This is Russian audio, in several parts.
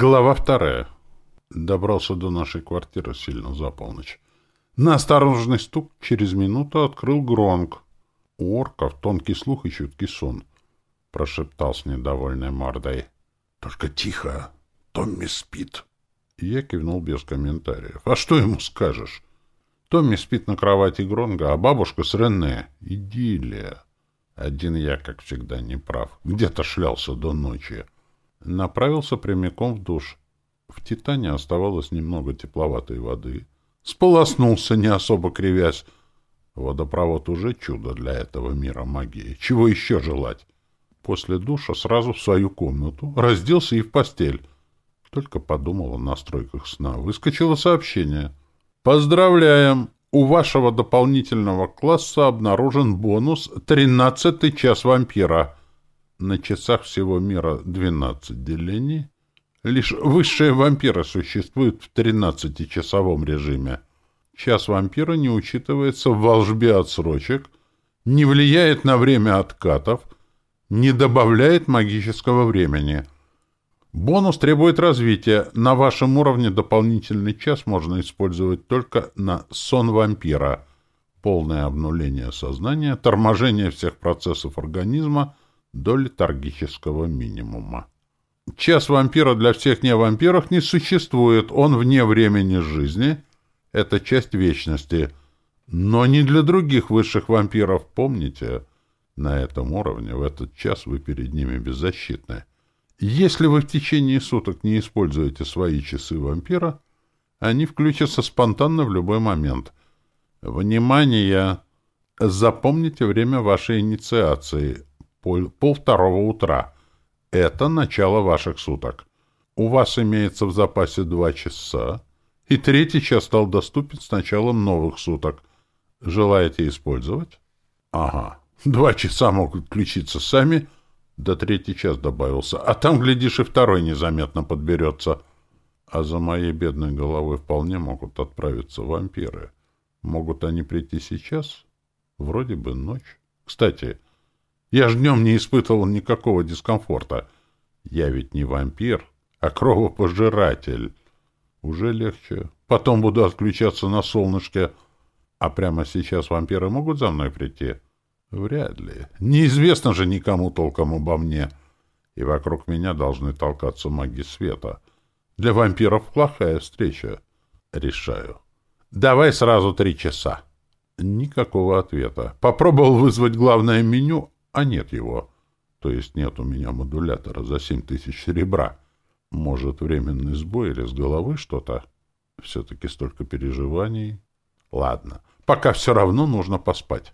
Глава вторая. Добрался до нашей квартиры сильно за полночь. На осторожный стук через минуту открыл Гронк. У орков тонкий слух и чуткий сон. Прошептал с недовольной мордой. — Только тихо, Томми спит. Я кивнул без комментариев. — А что ему скажешь? Томми спит на кровати Гронга, а бабушка с Рене. Идиллия. Один я, как всегда, не прав. Где-то шлялся до ночи. — Направился прямиком в душ. В «Титане» оставалось немного тепловатой воды. Сполоснулся, не особо кривясь. Водопровод уже чудо для этого мира магии. Чего еще желать? После душа сразу в свою комнату, разделся и в постель. Только подумал о настройках сна. Выскочило сообщение. «Поздравляем! У вашего дополнительного класса обнаружен бонус «Тринадцатый час вампира». На часах всего мира 12 делений. Лишь высшие вампиры существуют в 13-часовом режиме. Час вампира не учитывается в волжбе отсрочек, не влияет на время откатов, не добавляет магического времени. Бонус требует развития. На вашем уровне дополнительный час можно использовать только на сон вампира. Полное обнуление сознания, торможение всех процессов организма — до летаргического минимума. Час вампира для всех невампиров не существует, он вне времени жизни, это часть вечности, но не для других высших вампиров, помните? На этом уровне в этот час вы перед ними беззащитны. Если вы в течение суток не используете свои часы вампира, они включатся спонтанно в любой момент. Внимание! Запомните время вашей инициации пол, пол второго утра. Это начало ваших суток. У вас имеется в запасе два часа, и третий час стал доступен с началом новых суток. Желаете использовать? Ага. Два часа могут включиться сами, да третий час добавился. А там, глядишь, и второй незаметно подберется. А за моей бедной головой вполне могут отправиться вампиры. Могут они прийти сейчас? Вроде бы ночь. Кстати, я ж днем не испытывал никакого дискомфорта. Я ведь не вампир, а кровопожиратель. Уже легче. Потом буду отключаться на солнышке. А прямо сейчас вампиры могут за мной прийти? Вряд ли. Неизвестно же никому толком обо мне. И вокруг меня должны толкаться маги света. Для вампиров плохая встреча. Решаю. Давай сразу три часа. Никакого ответа. Попробовал вызвать главное меню, а нет его. То есть нет у меня модулятора за семь тысяч серебра. Может, временный сбой или с головы что-то? Все-таки столько переживаний. Ладно, пока все равно нужно поспать.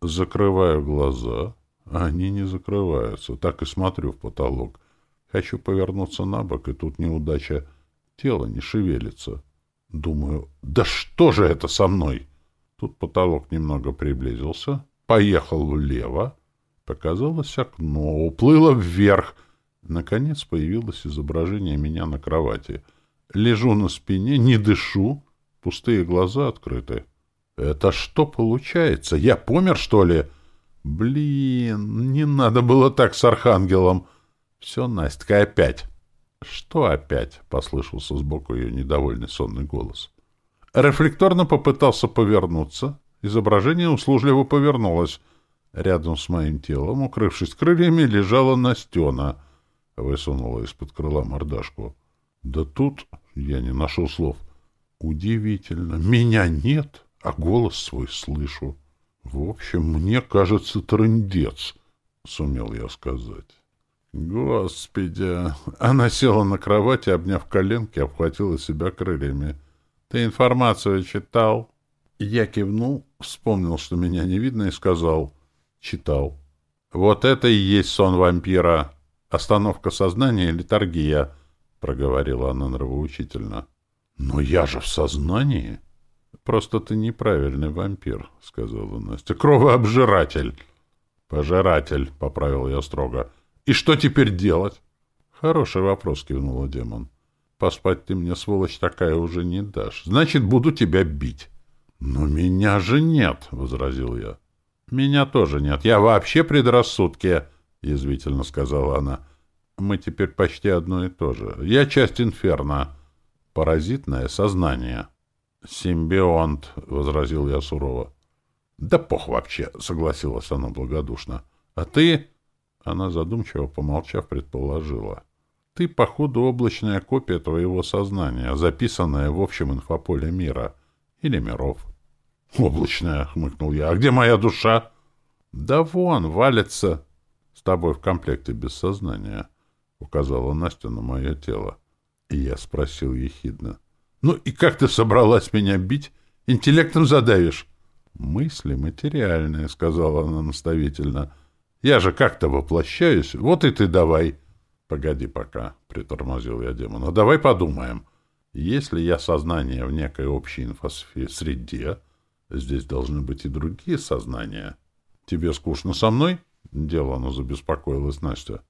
Закрываю глаза. Они не закрываются. Так и смотрю в потолок. Хочу повернуться на бок, и тут неудача. Тело не шевелится. Думаю, да что же это со мной? Тут потолок немного приблизился, поехал влево, Показалось окно, уплыло вверх. Наконец появилось изображение меня на кровати. Лежу на спине, не дышу, пустые глаза открыты. Это что получается? Я помер, что ли? Блин, не надо было так с архангелом. Все, Настя, опять. Что опять? Послышался сбоку ее недовольный сонный голос. Рефлекторно попытался повернуться. Изображение услужливо повернулось — Рядом с моим телом, укрывшись крыльями, лежала Настена. Высунула из-под крыла мордашку. Да тут я не нашел слов. Удивительно. Меня нет, а голос свой слышу. В общем, мне кажется, трындец, сумел я сказать. Господи! Она села на кровати, обняв коленки, обхватила себя крыльями. Ты информацию читал? Я кивнул, вспомнил, что меня не видно, и сказал — Читал. Вот это и есть сон вампира. Остановка сознания литургия, проговорила она нравоучительно. Но я же в сознании. Просто ты неправильный вампир, сказала Настя. Кровообжиратель. Пожиратель, поправил я строго. И что теперь делать? Хороший вопрос, кивнула демон. Поспать ты мне, сволочь такая, уже не дашь. Значит, буду тебя бить. Но меня же нет, возразил я. — Меня тоже нет. Я вообще предрассудки, — язвительно сказала она. Мы теперь почти одно и то же. Я часть инферно. Паразитное сознание. Симбионт, — возразил я сурово. Да пох вообще, — согласилась она благодушно. А ты... Она задумчиво, помолчав, предположила. Ты, походу, облачная копия твоего сознания, записанная в общем инфополе мира. Или миров. Облачная, — хмыкнул я. А где моя душа? Да вон, валится. С тобой в комплекте без сознания, — указала Настя на мое тело. И я спросил ехидно. «Ну и как ты собралась меня бить? Интеллектом задавишь?» «Мысли материальные», — сказала она наставительно. «Я же как-то воплощаюсь. Вот и ты давай». «Погоди пока», — притормозил я демона. «Давай подумаем. Если я сознание в некой общей инфосреде, здесь должны быть и другие сознания. Тебе скучно со мной?» Делано забеспокоилась Настя.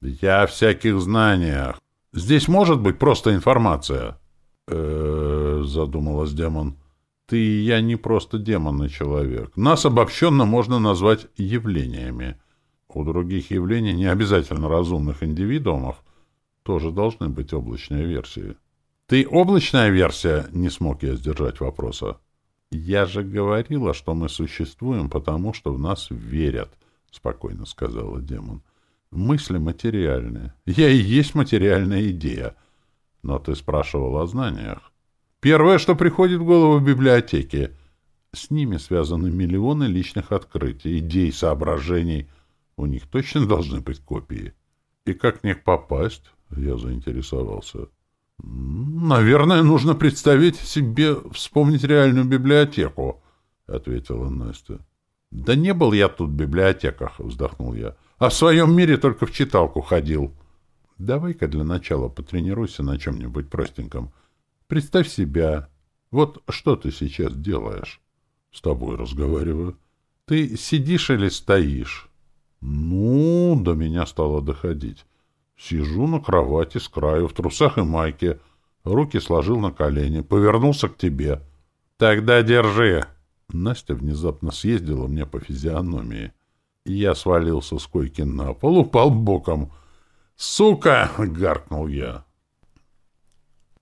«Я о всяких знаниях. Здесь может быть просто информация?» э задумалась демон. «Ты и я не просто демон и человек. Нас обобщенно можно назвать явлениями. У других явлений, не обязательно разумных индивидуумов, тоже должны быть облачные версии». «Ты облачная версия?» — не смог я сдержать вопроса. «Я же говорила, что мы существуем, потому что в нас верят», — спокойно сказала демон. Мысли материальные. Я и есть материальная идея. Но ты спрашивал о знаниях. Первое, что приходит в голову в библиотеке. С ними связаны миллионы личных открытий, идей, соображений. У них точно должны быть копии. И как в них попасть? Я заинтересовался. Наверное, нужно представить себе, вспомнить реальную библиотеку, ответила Настя. Да не был я тут в библиотеках, вздохнул я. А в своем мире только в читалку ходил. Давай-ка для начала потренируйся на чем-нибудь простеньком. Представь себя. Вот что ты сейчас делаешь? С тобой разговариваю. Ты сидишь или стоишь? Ну, до меня стало доходить. Сижу на кровати с краю, в трусах и майке, руки сложил на колени, повернулся к тебе. Тогда держи. Настя внезапно съездила мне по физиономии. Я свалился с койки на пол, упал боком. «Сука!» — гаркнул я.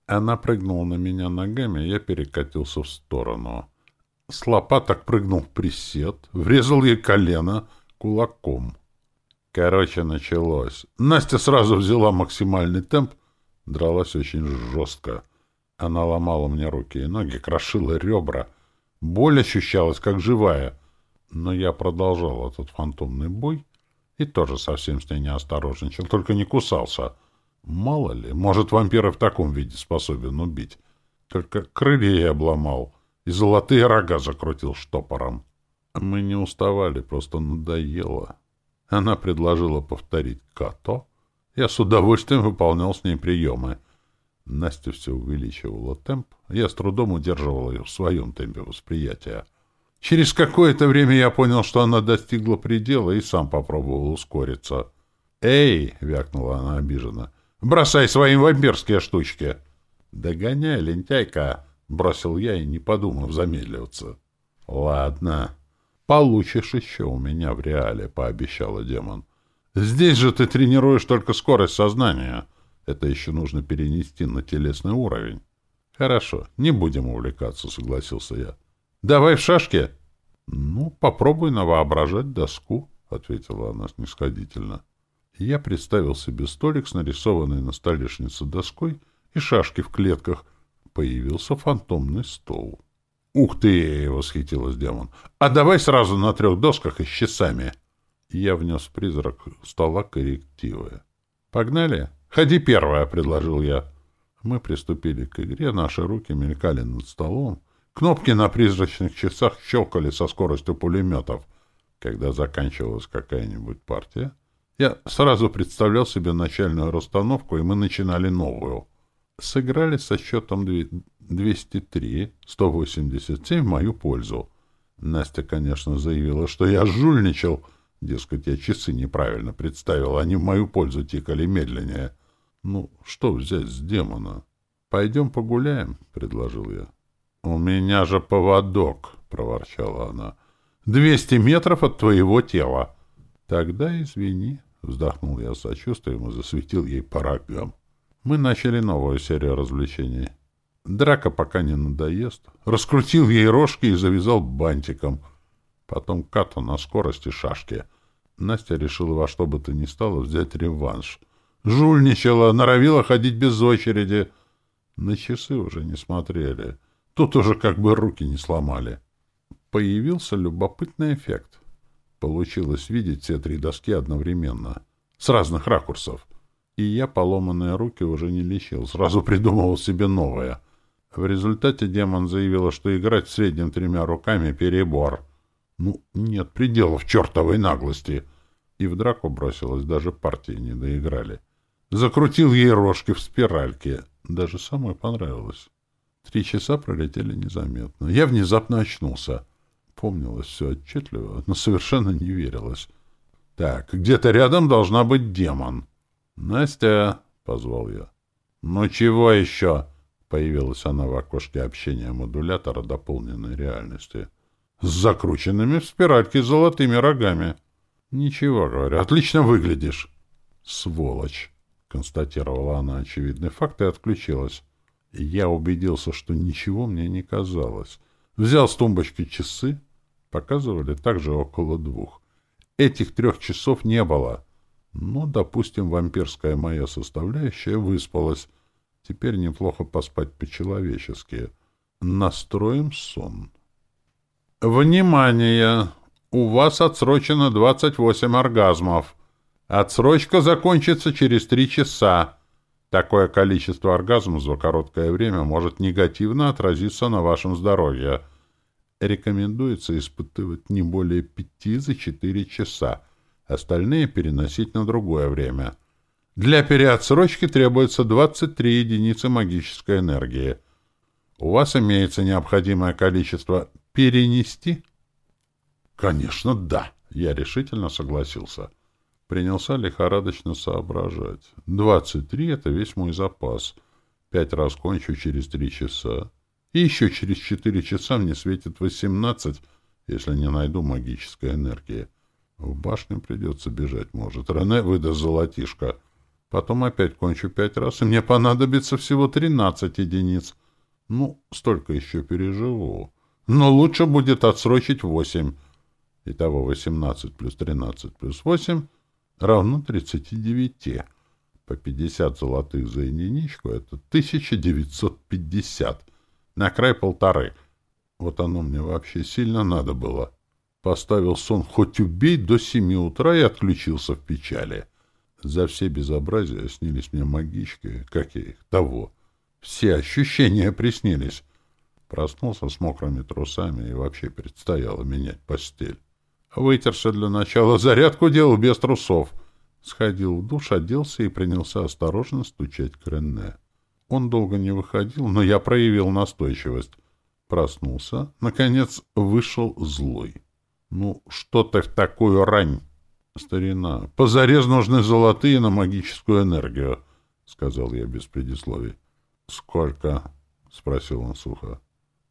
Она прыгнула на меня ногами, я перекатился в сторону. С лопаток прыгнул в присед, врезал ей колено кулаком. Короче, началось. Настя сразу взяла максимальный темп, дралась очень жестко. Она ломала мне руки и ноги, крошила ребра. Боль ощущалась, как живая — но я продолжал этот фантомный бой и тоже совсем с ней не только не кусался. Мало ли, может, вампир в таком виде способен убить. Только крылья я обломал и золотые рога закрутил штопором. Мы не уставали, просто надоело. Она предложила повторить като. Я с удовольствием выполнял с ней приемы. Настя все увеличивала темп. Я с трудом удерживал ее в своем темпе восприятия. Через какое-то время я понял, что она достигла предела, и сам попробовал ускориться. «Эй!» — вякнула она обиженно. «Бросай свои вампирские штучки!» «Догоняй, лентяйка!» — бросил я и, не подумав, замедливаться. «Ладно. Получишь еще у меня в реале», — пообещала демон. «Здесь же ты тренируешь только скорость сознания. Это еще нужно перенести на телесный уровень». «Хорошо, не будем увлекаться», — согласился я. Давай в шашки. Ну, попробуй навоображать доску, ответила она снисходительно. Я представил себе столик с нарисованной на столешнице доской и шашки в клетках. Появился фантомный стол. «Ух ты!» — восхитилась демон. «А давай сразу на трех досках и с часами!» Я внес призрак стола коррективы. «Погнали? Ходи первая!» — предложил я. Мы приступили к игре, наши руки мелькали над столом, Кнопки на призрачных часах щелкали со скоростью пулеметов. Когда заканчивалась какая-нибудь партия, я сразу представлял себе начальную расстановку, и мы начинали новую. Сыграли со счетом 203-187 в мою пользу. Настя, конечно, заявила, что я жульничал. Дескать, я часы неправильно представил, они в мою пользу тикали медленнее. Ну, что взять с демона? «Пойдем погуляем», — предложил я. «У меня же поводок», — проворчала она. «Двести метров от твоего тела». «Тогда извини», — Вздохнул я с сочувствием и засветил ей по. Мы начали новую серию развлечений. Драка пока не надоест. Раскрутил ей рожки и завязал бантиком. Потом кату на скорости шашки. Настя решила во что бы то ни стало взять реванш. Жульничала, норовила ходить без очереди. На часы уже не смотрели. Тут уже как бы руки не сломали. Появился любопытный эффект. Получилось видеть все три доски одновременно. С разных ракурсов. И я поломанные руки уже не лечил. Сразу придумывал себе новое. В результате демон заявила, что играть в среднем тремя руками — перебор. Ну, нет пределов чертовой наглости. И в драку бросилась, даже партии не доиграли. Закрутил ей рожки в спиральке. Даже самой понравилось. Три часа пролетели незаметно. Я внезапно очнулся. Помнилось все отчетливо, но совершенно не верилось. Так, где-то рядом должна быть демон. «Настя!» — позвал я. «Ну чего еще?» — появилась она в окошке общения модулятора дополненной реальности. «С закрученными в спиральке золотыми рогами». «Ничего, — говорю, — отлично выглядишь». «Сволочь!» — констатировала она очевидный факт и отключилась. Я убедился, что ничего мне не казалось. Взял с тумбочки часы. Показывали также около двух. Этих трех часов не было. Ну, допустим, вампирская моя составляющая выспалась. Теперь неплохо поспать по-человечески. Настроим сон. Внимание! У вас отсрочено 28 оргазмов. Отсрочка закончится через три часа. Такое количество оргазмов за короткое время может негативно отразиться на вашем здоровье. Рекомендуется испытывать не более пяти за четыре часа, остальные переносить на другое время. Для переотсрочки требуется 23 единицы магической энергии. У вас имеется необходимое количество перенести? Конечно, да, я решительно согласился принялся лихорадочно соображать. Двадцать три — это весь мой запас. Пять раз кончу через три часа. И еще через четыре часа мне светит восемнадцать, если не найду магической энергии. В башню придется бежать, может. Рене выдаст золотишко. Потом опять кончу пять раз, и мне понадобится всего тринадцать единиц. Ну, столько еще переживу. Но лучше будет отсрочить восемь. Итого восемнадцать плюс тринадцать плюс восемь — равно 39. По 50 золотых за единичку — это 1950. На край полторы. Вот оно мне вообще сильно надо было. Поставил сон хоть убей до семи утра и отключился в печали. За все безобразия снились мне магички, как я того. Все ощущения приснились. Проснулся с мокрыми трусами и вообще предстояло менять постель. Вытерся для начала, зарядку делал без трусов. Сходил в душ, оделся и принялся осторожно стучать к Рене. Он долго не выходил, но я проявил настойчивость. Проснулся. Наконец вышел злой. «Ну, что ты в такую рань?» «Старина, позарез нужны золотые на магическую энергию», — сказал я без предисловий. «Сколько?» — спросил он сухо.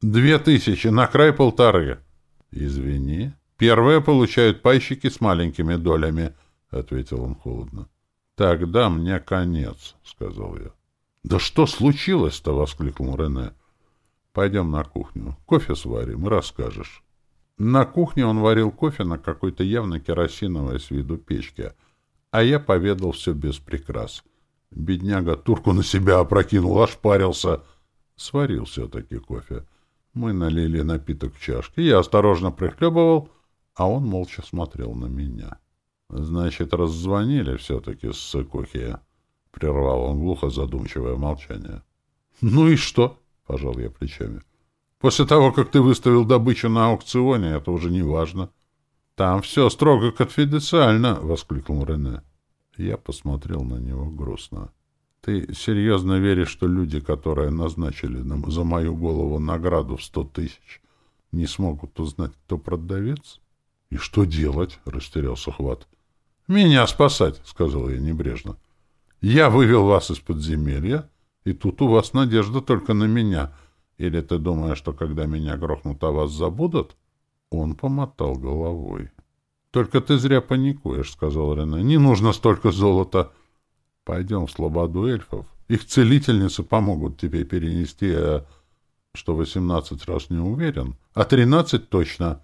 «Две тысячи, на край полторы». «Извини». Первые получают пайщики с маленькими долями, — ответил он холодно. — Тогда мне конец, — сказал я. — Да что случилось-то? — воскликнул Рене. — Пойдем на кухню. Кофе сварим и расскажешь. На кухне он варил кофе на какой-то явно керосиновой с виду печке, а я поведал все без прикрас. Бедняга турку на себя опрокинул, аж парился. Сварил все-таки кофе. Мы налили напиток в чашки, я осторожно прихлебывал — а он молча смотрел на меня. «Значит, раззвонили все-таки с Сыкухи?» — прервал он глухо задумчивое молчание. «Ну и что?» — пожал я плечами. «После того, как ты выставил добычу на аукционе, это уже не важно». «Там все строго конфиденциально!» — воскликнул Рене. Я посмотрел на него грустно. «Ты серьезно веришь, что люди, которые назначили нам за мою голову награду в сто тысяч, не смогут узнать, кто продавец?» — И что делать? — растерялся Хват. — Меня спасать, — сказал я небрежно. — Я вывел вас из подземелья, и тут у вас надежда только на меня. Или ты думаешь, что когда меня грохнут, о вас забудут? Он помотал головой. Только ты зря паникуешь, — сказал Рене. — Не нужно столько золота. Пойдем в слободу эльфов. Их целительницы помогут тебе перенести, а что восемнадцать раз не уверен, а тринадцать точно.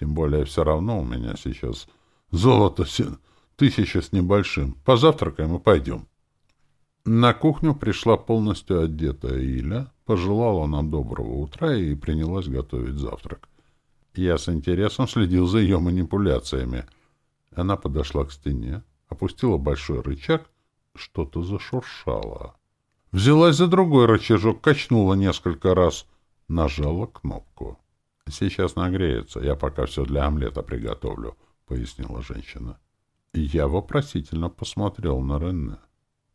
Тем более все равно у меня сейчас золото тысяча с небольшим. Позавтракаем и пойдем. На кухню пришла полностью одетая Иля, пожелала нам доброго утра и принялась готовить завтрак. Я с интересом следил за ее манипуляциями. Она подошла к стене, опустила большой рычаг, что-то зашуршало. Взялась за другой рычажок, качнула несколько раз, нажала кнопку. «Сейчас нагреется, я пока все для омлета приготовлю», — пояснила женщина. Я вопросительно посмотрел на Рене.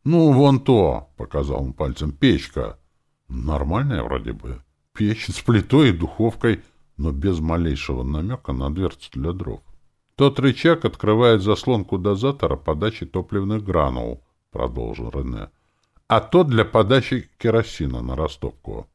«Ну, вон то!» — показал он пальцем. «Печка!» «Нормальная вроде бы. Печь с плитой и духовкой, но без малейшего намека на дверцу для дров. Тот рычаг открывает заслонку дозатора подачи топливных гранул», — продолжил Рене. «А тот для подачи керосина на растопку.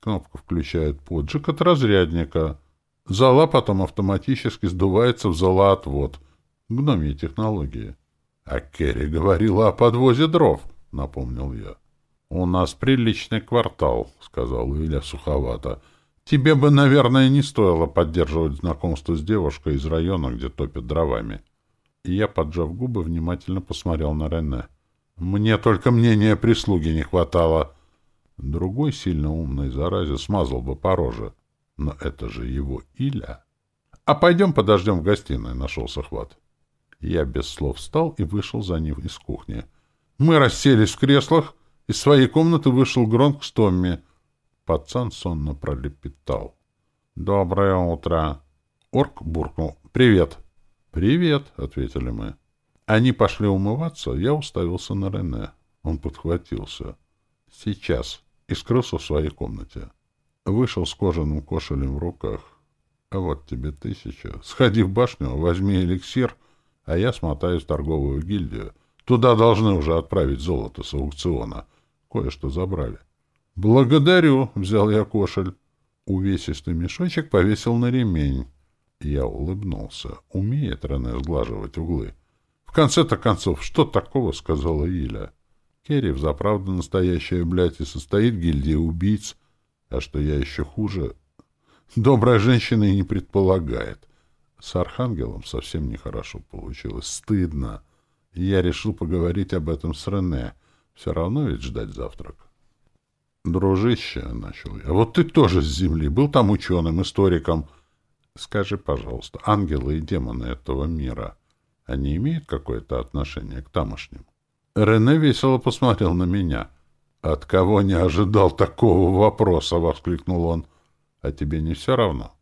Кнопка включает поджиг от разрядника. Зола потом автоматически сдувается в золоотвод. Гномьи технологии». — А Керри говорила о подвозе дров, — напомнил я. — У нас приличный квартал, — сказал Илья суховато. — Тебе бы, наверное, не стоило поддерживать знакомство с девушкой из района, где топят дровами. И я, поджав губы, внимательно посмотрел на Рене. Мне только мнения прислуги не хватало. Другой сильно умный заразе смазал бы по роже. Но это же его Иля. — А пойдем подождем в гостиной, — нашелся хват. Я без слов встал и вышел за ним из кухни. Мы расселись в креслах. Из своей комнаты вышел Гронк с Томми. Пацан сонно пролепетал. «Доброе утро!» Орк буркнул. «Привет!» «Привет!» — ответили мы. Они пошли умываться, я уставился на Рене. Он подхватился. «Сейчас!» и скрылся в своей комнате. Вышел с кожаным кошелем в руках. «А вот тебе тысяча. Сходи в башню, возьми эликсир — а я смотаюсь в торговую гильдию. Туда должны уже отправить золото с аукциона. Кое-что забрали. — Благодарю, — взял я кошель. Увесистый мешочек повесил на ремень. Я улыбнулся. Умеет Рене сглаживать углы. В конце-то концов, что такого, — сказала Иля. Керри взаправду настоящая, блядь, и состоит гильдия убийц. А что я еще хуже, добрая женщина и не предполагает. С Архангелом совсем нехорошо получилось. Стыдно. Я решил поговорить об этом с Рене. Все равно ведь ждать завтрак. «Дружище», — начал я, — «вот ты тоже с Земли, был там ученым, историком. Скажи, пожалуйста, ангелы и демоны этого мира, они имеют какое-то отношение к тамошним?» Рене весело посмотрел на меня. «От кого не ожидал такого вопроса?» — воскликнул он. «А тебе не все равно?»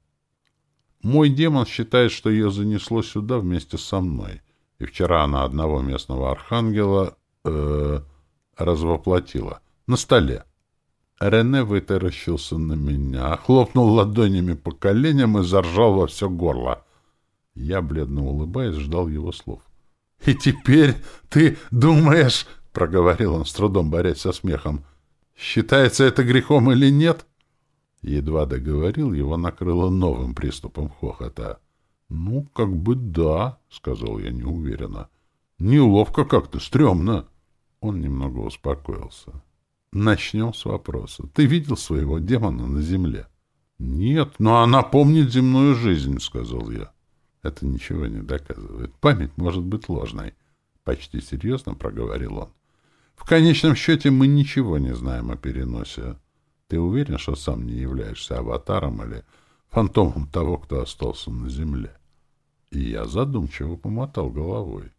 Мой демон считает, что ее занесло сюда вместе со мной. И вчера она одного местного архангела э, развоплотила. На столе. Рене вытаращился на меня, хлопнул ладонями по коленям и заржал во все горло. Я, бледно улыбаясь, ждал его слов. — И теперь ты думаешь, — проговорил он с трудом, борясь со смехом, — считается это грехом или нет? Едва договорил, его накрыло новым приступом хохота. — Ну, как бы да, — сказал я неуверенно. — Неловко как-то, стрёмно. Он немного успокоился. — Начнем с вопроса. Ты видел своего демона на земле? — Нет, но она помнит земную жизнь, — сказал я. — Это ничего не доказывает. Память может быть ложной. Почти серьезно проговорил он. В конечном счете мы ничего не знаем о переносе. Ты уверен, что сам не являешься аватаром или фантомом того, кто остался на земле? И я задумчиво помотал головой.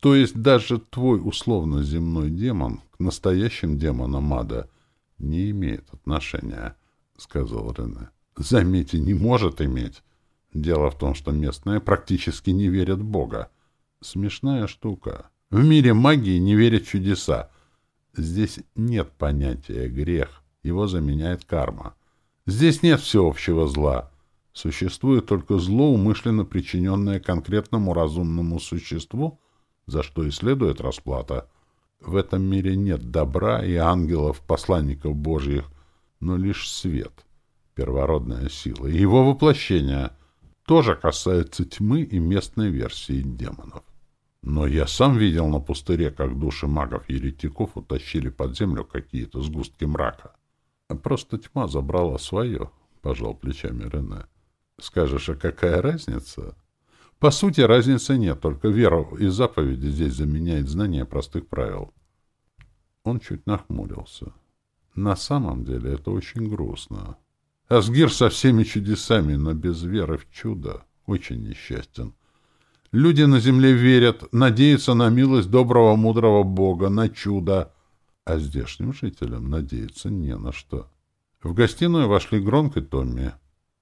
То есть даже твой условно земной демон к настоящим демонам ада не имеет отношения, — сказал Рене. Заметьте, не может иметь. Дело в том, что местные практически не верят в Бога. Смешная штука. В мире магии не верят чудеса. Здесь нет понятия грех — его заменяет карма. Здесь нет всеобщего зла. Существует только зло, умышленно причиненное конкретному разумному существу, за что и следует расплата. В этом мире нет добра и ангелов, посланников Божьих, но лишь свет, первородная сила, и его воплощение, тоже касается тьмы и местной версии демонов. Но я сам видел на пустыре, как души магов-еретиков утащили под землю какие-то сгустки мрака. Просто тьма забрала свое, — пожал плечами Рене. Скажешь, а какая разница? По сути, разницы нет, только вера и заповеди здесь заменяет знание простых правил. Он чуть нахмурился. На самом деле это очень грустно. Асгир со всеми чудесами, но без веры в чудо очень несчастен. Люди на земле верят, надеются на милость доброго, мудрого Бога, на чудо, а здешним жителям надеяться не на что. В гостиную вошли Гронк и Томми.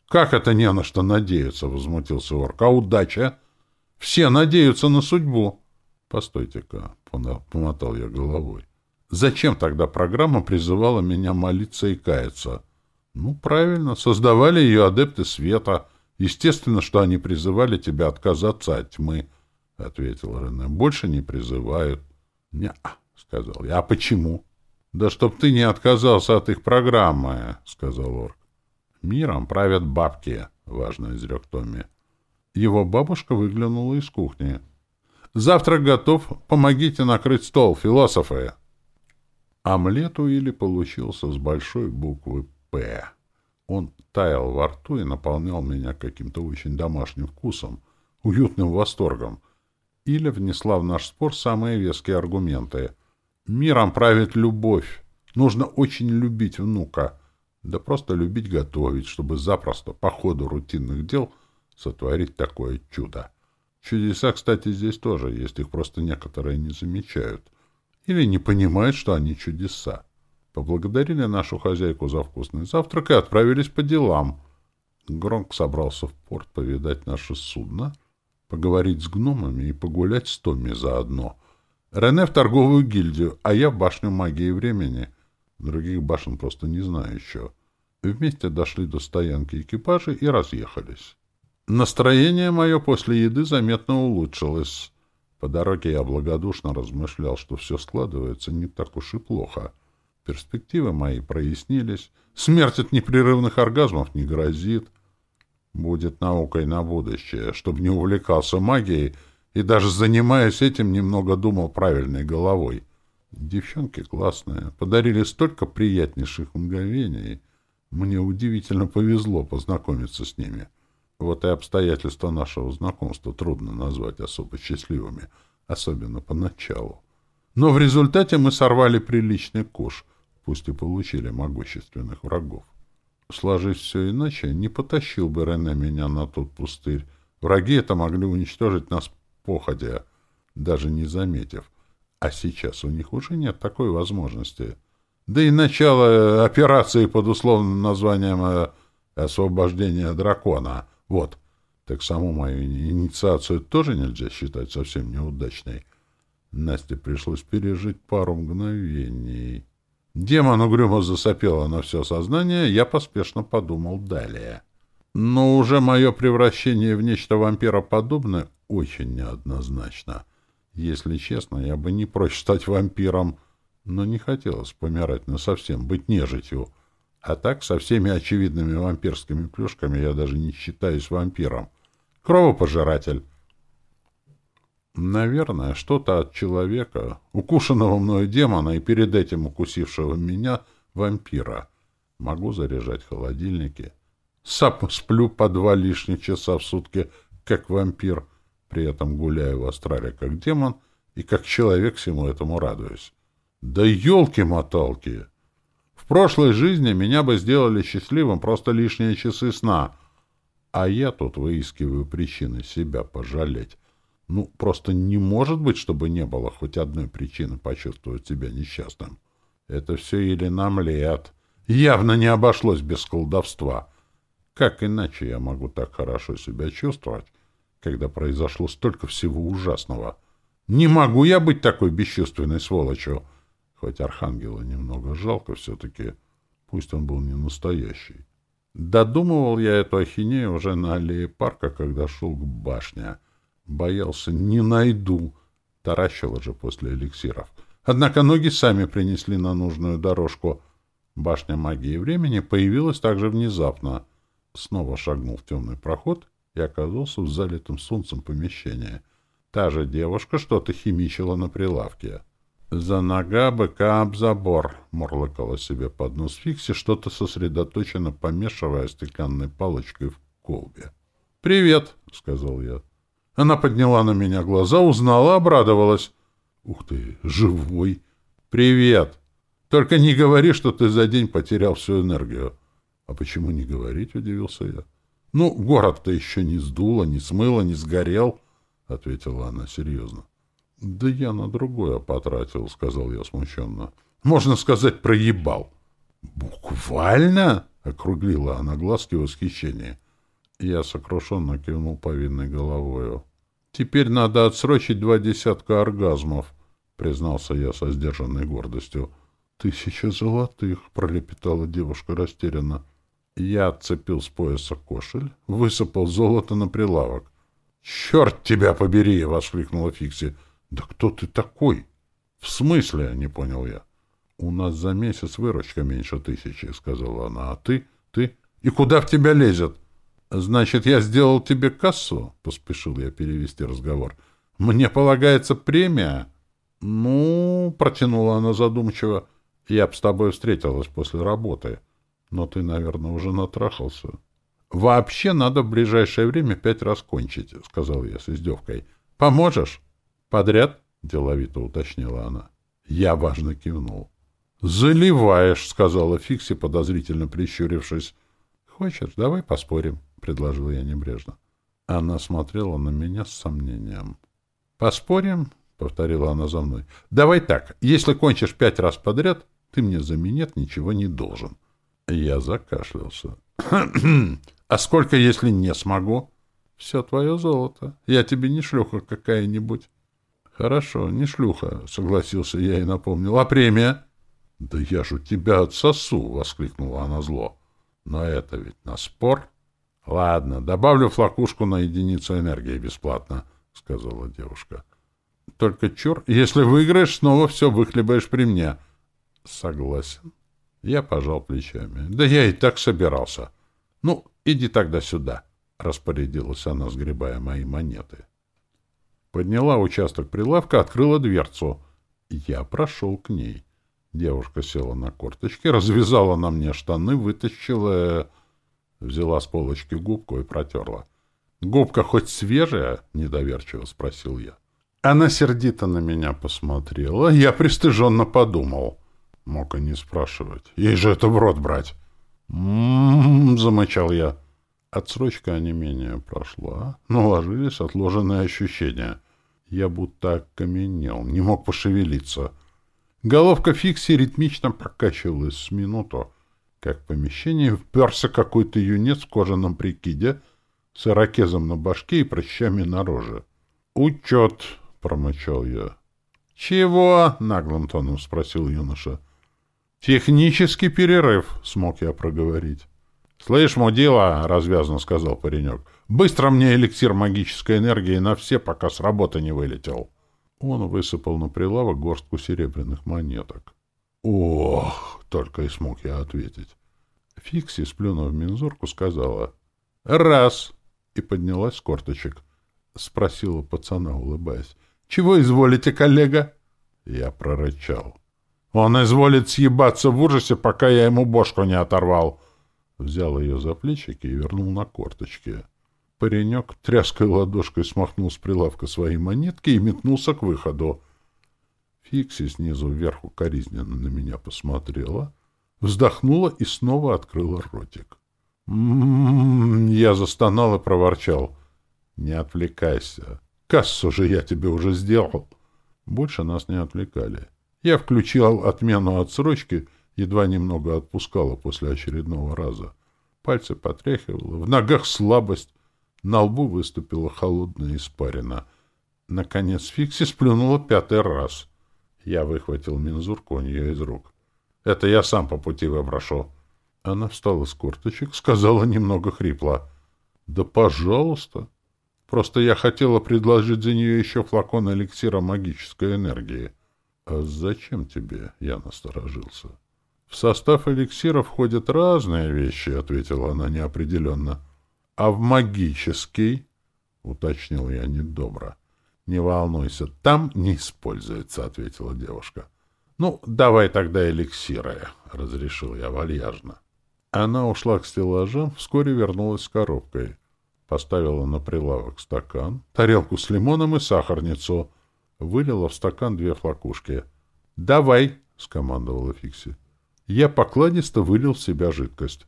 «Как это не на что надеяться?» — возмутился Орк. «А удача? Все надеются на судьбу». «Постойте-ка», — помотал я головой. «Зачем тогда программа призывала меня молиться и каяться?» «Ну, правильно, создавали ее адепты света». Естественно, что они призывали тебя отказаться от тьмы, — ответил Рене. — Больше не призывают. — Не-а, — сказал я. — А почему? — Да чтоб ты не отказался от их программы, — сказал Орк. — Миром правят бабки, — важно изрек Томми. Его бабушка выглянула из кухни. — Завтрак готов. Помогите накрыть стол, философы. Омлет Или получился с большой буквы «П». Он таял во рту и наполнял меня каким-то очень домашним вкусом, уютным восторгом. Или внесла в наш спор самые веские аргументы. «Миром правит любовь. Нужно очень любить внука. Да просто любить готовить, чтобы запросто, по ходу рутинных дел, сотворить такое чудо. Чудеса, кстати, здесь тоже есть, их просто некоторые не замечают. Или не понимают, что они чудеса поблагодарили нашу хозяйку за вкусный завтрак и отправились по делам. Гронк собрался в порт повидать наше судно, поговорить с гномами и погулять с Томми заодно. Рене в торговую гильдию, а я в башню магии времени. Других башен просто не знаю еще. Вместе дошли до стоянки экипажа и разъехались. Настроение мое после еды заметно улучшилось. По дороге я благодушно размышлял, что все складывается не так уж и плохо — Перспективы мои прояснились. Смерть от непрерывных оргазмов не грозит. Будет наукой на будущее, чтобы не увлекался магией и даже занимаясь этим немного думал правильной головой. Девчонки классные, подарили столько приятнейших мгновений. Мне удивительно повезло познакомиться с ними. Вот и обстоятельства нашего знакомства трудно назвать особо счастливыми, особенно поначалу. Но в результате мы сорвали приличный куш — пусть и получили могущественных врагов. Сложись все иначе, не потащил бы Рене меня на тот пустырь. Враги это могли уничтожить нас походя, даже не заметив. А сейчас у них уже нет такой возможности. Да и начало операции под условным названием э, «Освобождение дракона». Вот. Так саму мою инициацию тоже нельзя считать совсем неудачной. Насте пришлось пережить пару мгновений. Демон угрюмо засопело на все сознание, я поспешно подумал далее. Но уже мое превращение в нечто вампироподобное очень неоднозначно. Если честно, я бы не прочь стать вампиром, но не хотелось помирать насовсем, быть нежитью. А так, со всеми очевидными вампирскими плюшками я даже не считаюсь вампиром. Кровопожиратель. Наверное, что-то от человека, укушенного мною демона и перед этим укусившего меня вампира. Могу заряжать холодильники. Сап сплю по два лишних часа в сутки, как вампир, при этом гуляю в астрале как демон и как человек всему этому радуюсь. Да елки-моталки! В прошлой жизни меня бы сделали счастливым просто лишние часы сна, а я тут выискиваю причины себя пожалеть. Ну, просто не может быть, чтобы не было хоть одной причины почувствовать себя несчастным. Это все или нам лет. Явно не обошлось без колдовства. Как иначе я могу так хорошо себя чувствовать, когда произошло столько всего ужасного? Не могу я быть такой бесчувственной сволочью. Хоть Архангела немного жалко все-таки, пусть он был не настоящий. Додумывал я эту ахинею уже на аллее парка, когда шел к башне — Боялся, не найду. Таращило же после эликсиров. Однако ноги сами принесли на нужную дорожку. Башня магии времени появилась также внезапно. Снова шагнул в темный проход и оказался в залитом солнцем помещении. Та же девушка что-то химичила на прилавке. «За нога быка об забор», — мурлыкала себе под нос Фикси, что-то сосредоточенно помешивая стеклянной палочкой в колбе. «Привет», — сказал я. Она подняла на меня глаза, узнала, обрадовалась. «Ух ты, живой!» «Привет! Только не говори, что ты за день потерял всю энергию». «А почему не говорить?» — удивился я. «Ну, город-то еще не сдуло, не смыло, не сгорел», — ответила она серьезно. «Да я на другое потратил», — сказал я смущенно. «Можно сказать, проебал». «Буквально?» — округлила она глазки в восхищении. Я сокрушенно кивнул повинной головою. «Теперь надо отсрочить два десятка оргазмов», — признался я со сдержанной гордостью. «Тысяча золотых», — пролепетала девушка растерянно. Я отцепил с пояса кошель, высыпал золото на прилавок. «Черт тебя побери!» — воскликнула Фикси. «Да кто ты такой?» «В смысле?» — не понял я. «У нас за месяц выручка меньше тысячи», — сказала она. «А ты? Ты? И куда в тебя лезет?» «Значит, я сделал тебе кассу?» — поспешил я перевести разговор. «Мне полагается премия?» «Ну...» — протянула она задумчиво. «Я б с тобой встретилась после работы. Но ты, наверное, уже натрахался». «Вообще надо в ближайшее время пять раз кончить», — сказал я с издевкой. «Поможешь?» «Подряд?» — деловито уточнила она. Я важно кивнул. «Заливаешь», — сказала Фикси, подозрительно прищурившись. «Хочешь, давай поспорим», — предложил я небрежно. Она смотрела на меня с сомнением. «Поспорим?» — повторила она за мной. «Давай так. Если кончишь пять раз подряд, ты мне за минет ничего не должен». Я закашлялся. «А сколько, если не смогу?» «Все твое золото. Я тебе не шлюха какая-нибудь». «Хорошо, не шлюха», — согласился я и напомнил. «А премия?» «Да я ж у тебя отсосу!» — воскликнула она зло. Но это ведь на спор. — Ладно, добавлю флакушку на единицу энергии бесплатно, — сказала девушка. — Только чур, если выиграешь, снова все выхлебаешь при мне. — Согласен. Я пожал плечами. — Да я и так собирался. — Ну, иди тогда сюда, — распорядилась она, сгребая мои монеты. Подняла участок прилавка, открыла дверцу. Я прошел к ней. Девушка села на корточки, развязала на мне штаны, вытащила... Взяла с полочки губку и протерла. «Губка хоть свежая?» — недоверчиво спросил я. Она сердито на меня посмотрела. Я пристыженно подумал. Мог и не спрашивать. Ей же это в рот брать. «М-м-м», замычал я. Отсрочка онемения прошла. Наложились отложенные ощущения. Я будто окаменел, не мог пошевелиться. — Головка Фикси ритмично прокачивалась с минуту, как в помещении вперся какой-то юнец в кожаном прикиде с ирокезом на башке и прыщами на роже. «Учет!» — промычал я. «Чего?» — наглым тоном спросил юноша. «Технический перерыв», — смог я проговорить. «Слышь, мудила!» — развязно сказал паренек. «Быстро мне эликсир магической энергии на все, пока с работы не вылетел». Он высыпал на прилавок горстку серебряных монеток. «Ох!» — только и смог я ответить. Фикси, сплюнув мензурку, сказала «Раз!» и поднялась с корточек. Спросила пацана, улыбаясь. «Чего изволите, коллега?» Я прорычал. «Он изволит съебаться в ужасе, пока я ему бошку не оторвал!» Взял ее за плечики и вернул на корточки. Паренек тряской ладошкой смахнул с прилавка свои монетки и метнулся к выходу. Фикси снизу вверх укоризненно на меня посмотрела, вздохнула и снова открыла ротик. Я застонал и проворчал. «Не отвлекайся. Кассу же я тебе уже сделал». Больше нас не отвлекали. Я включил отмену отсрочки, едва немного отпускала после очередного раза. Пальцы потряхивало, в ногах слабость, на лбу выступила холодная испарина. Наконец Фикси сплюнула пятый раз. Я выхватил мензурку у нее из рук. «Это я сам по пути выброшу». Она встала с корточек, сказала немного хрипло. «Да пожалуйста. Просто я хотела предложить за нее еще флакон эликсира магической энергии». «А зачем тебе?» — я насторожился. «В состав эликсира входят разные вещи», — ответила она неопределенно. А в магический, уточнил я недобро. Не волнуйся, там не используется, ответила девушка. Ну, давай тогда эликсиры, разрешил я вальяжно. Она ушла к стеллажам, вскоре вернулась с коробкой. Поставила на прилавок стакан, тарелку с лимоном и сахарницу. Вылила в стакан две флакушки. «Давай!» — скомандовала Фикси. Я покладисто вылил в себя жидкость.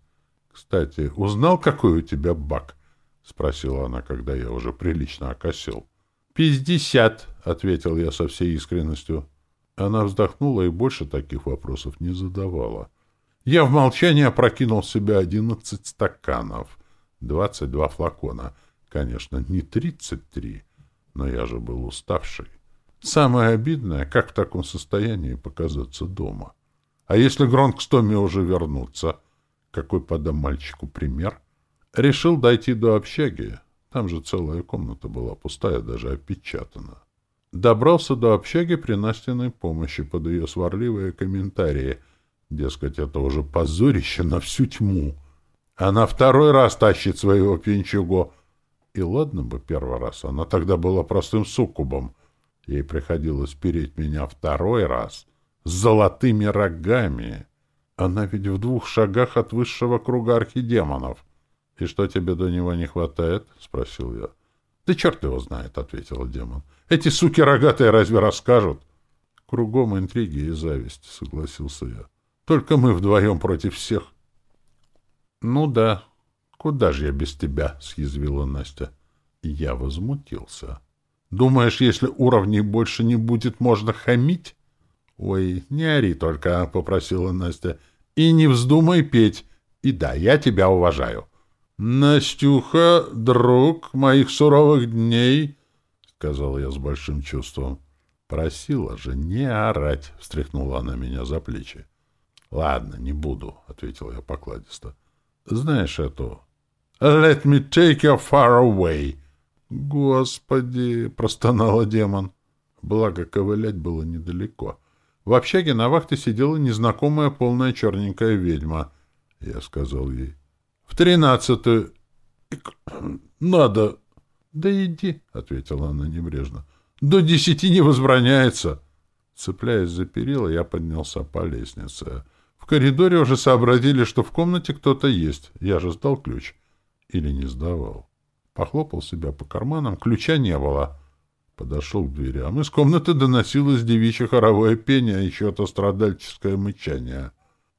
«Кстати, узнал, какой у тебя бак?» — спросила она, когда я уже прилично окосил. «Пятьдесят!» — ответил я со всей искренностью. Она вздохнула и больше таких вопросов не задавала. Я в молчании опрокинул в себя одиннадцать стаканов, двадцать два флакона. Конечно, не тридцать три, но я же был уставший. Самое обидное, как в таком состоянии показаться дома. А если Гронк с Томми уже вернутся? Какой подам мальчику пример? Решил дойти до общаги. Там же целая комната была пустая, даже опечатана. Добрался до общаги при Настиной помощи под ее сварливые комментарии. Дескать, это уже позорище на всю тьму. Она второй раз тащит своего пинчуго. И ладно бы первый раз, она тогда была простым суккубом. Ей приходилось переть меня второй раз с золотыми рогами. Она ведь в двух шагах от высшего круга архидемонов. — И что тебе до него не хватает? — спросил я. — Да черт его знает, — ответил демон. — Эти суки рогатые разве расскажут? — Кругом интриги и зависть, — согласился я. — Только мы вдвоем против всех. — Ну да. Куда же я без тебя? — съязвила Настя. Я возмутился. — Думаешь, если уровней больше не будет, можно хамить? — Ой, не ори только, — попросила Настя. — И не вздумай петь. И да, я тебя уважаю. — Настюха, друг моих суровых дней, — сказал я с большим чувством. — Просила же не орать, — встряхнула она меня за плечи. — Ладно, не буду, — ответил я покладисто. — Знаешь эту? — Let me take you far away. — «Господи!» — простонала демон. Благо, ковылять было недалеко. В общаге на вахте сидела незнакомая полная черненькая ведьма. Я сказал ей. «В тринадцатую...» «Надо...» «Да иди», — ответила она небрежно. «До десяти не возбраняется». Цепляясь за перила, я поднялся по лестнице. В коридоре уже сообразили, что в комнате кто-то есть. Я же сдал ключ. Или не сдавал. Похлопал себя по карманам, ключа не было. Подошел к дверям. Из комнаты доносилось девичье хоровое пение, а еще то страдальческое мычание.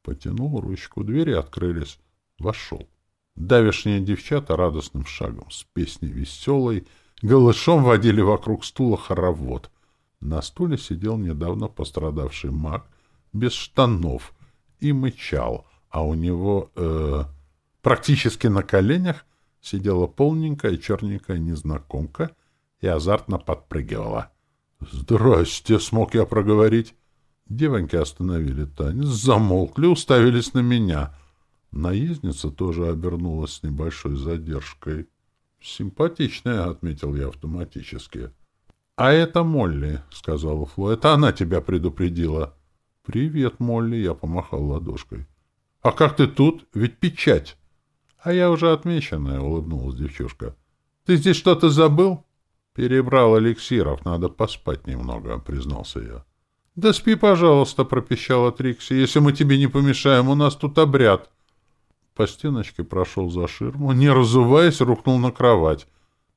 Потянул ручку, двери открылись. Вошел. Давешние девчата радостным шагом, с песней веселой, голышом водили вокруг стула хоровод. На стуле сидел недавно пострадавший маг, без штанов, и мычал, а у него э, практически на коленях сидела полненькая черненькая незнакомка и азартно подпрыгивала. «Здрасте!» — смог я проговорить. Девоньки остановили танец, замолкли, уставились на меня. Наездница тоже обернулась с небольшой задержкой. «Симпатичная», — отметил я автоматически. «А это Молли», — сказала Фло. «Это она тебя предупредила». «Привет, Молли», — я помахал ладошкой. «А как ты тут? Ведь печать». — А я уже отмеченная, — улыбнулась девчушка. — Ты здесь что-то забыл? — Перебрал эликсиров, надо поспать немного, — признался я. — Да спи, пожалуйста, — пропищала Трикси. — Если мы тебе не помешаем, у нас тут обряд. По стеночке прошел за ширму, не разуваясь, рухнул на кровать.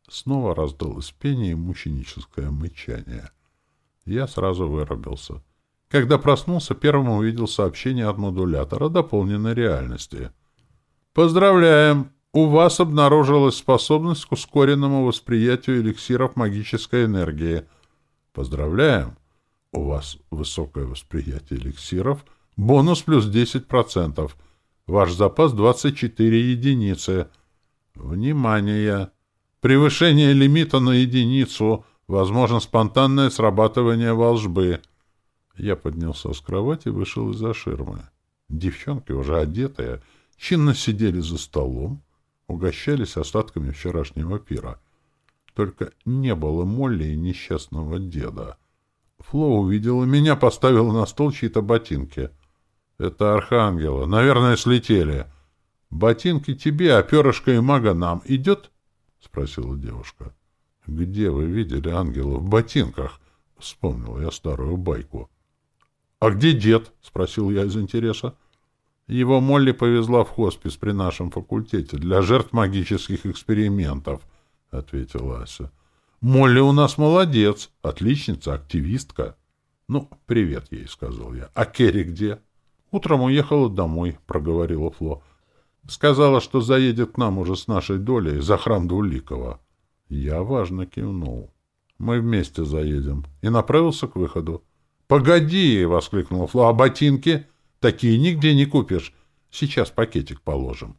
Снова раздалось пение и мученическое мычание. Я сразу вырубился. Когда проснулся, первым увидел сообщение от модулятора дополненной реальности — Поздравляем! У вас обнаружилась способность к ускоренному восприятию эликсиров магической энергии. Поздравляем! У вас высокое восприятие эликсиров. Бонус плюс 10%. Ваш запас 24 единицы. Внимание! Превышение лимита на единицу. Возможно спонтанное срабатывание волжбы. Я поднялся с кровати и вышел из-за ширмы. Девчонки, уже одетые, чинно сидели за столом, угощались остатками вчерашнего пира. Только не было Молли и несчастного деда. Фло увидела меня, поставила на стол чьи-то ботинки. Это архангелы. Наверное, слетели. Ботинки тебе, а перышко и мага нам идет? — спросила девушка. — Где вы видели ангела в ботинках? — вспомнил я старую байку. — А где дед? — спросил я из интереса. — Его Молли повезла в хоспис при нашем факультете для жертв магических экспериментов, — ответила Ася. — Молли у нас молодец, отличница, активистка. — Ну, привет ей, — сказал я. — А Керри где? — Утром уехала домой, — проговорила Фло. Сказала, что заедет к нам уже с нашей долей за храм Двуликова. Я важно кивнул. Мы вместе заедем. И направился к выходу. «Погоди!» — воскликнул Фло. «А ботинки? Такие нигде не купишь. Сейчас пакетик положим».